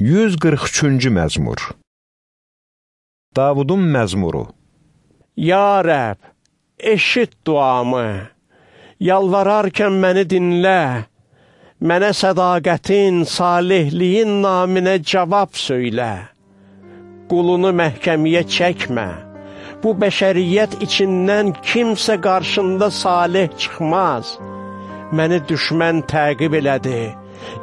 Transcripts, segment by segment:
143-cü məzmur. Davudun məzmuru. Ya Rəb, eşit duamı, yalvararkən məni dinlə, mənə sədaqətin, salihliyin naminə cavab söylə. Qulunu məhkəmiyə çəkmə, bu bəşəriyyət içindən kimsə qarşında salih çıxmaz. Məni düşmən təqib elədi,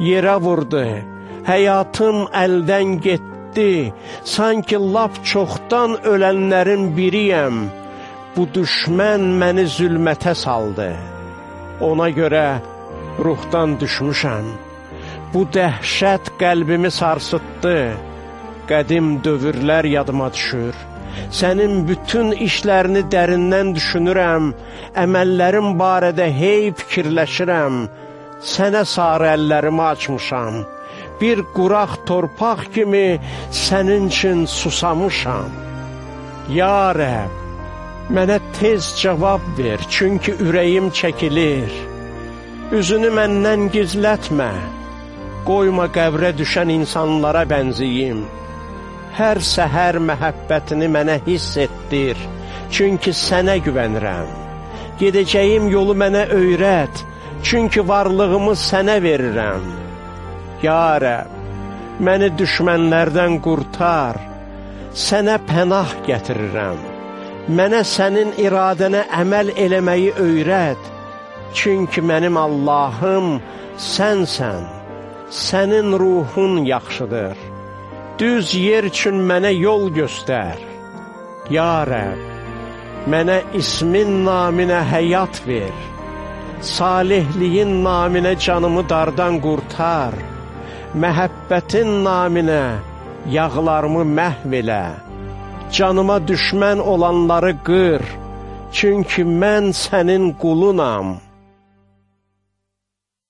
yerə vurdu, həyatım əldən getdi, sanki lap çoxdan ölənlərin biriyəm. Bu düşmən məni zülmətə saldı. Ona görə ruhdan düşmüşəm. Bu dəhşət qəlbimi sarsıtdı. Qədim dövrlər yadıma düşür. Sənin bütün işlərini dərindən düşünürəm, əməllərim barədə hey fikirləşirəm. Sənə sarı əllərimi açmışam bir quraq torpaq kimi sənin üçün susamışam. Ya Rəb, mənə tez cavab ver, çünki ürəyim çəkilir. Üzünü məndən gizlətmə, qoyma qəbrə düşən insanlara bənziyim. Hər səhər məhəbbətini mənə hiss etdir, çünki sənə güvənirəm. Gedəcəyim yolu mənə öyrət, çünki varlığımı sənə verirəm. Ya Rəb, məni düşmənlərdən qurtar, sənə pənah gətirirəm. Mənə sənin iradənə əməl eləməyi öyrət, çünki mənim Allahım sənsən, sənin ruhun yaxşıdır. Düz yer üçün mənə yol göstər. Ya Rəb, mənə ismin naminə həyat ver, salihliyin naminə canımı dardan qurtar məhəbbətin naminə yağlarımı məhv elə, canıma düşmən olanları qır, çünki mən sənin qulunam.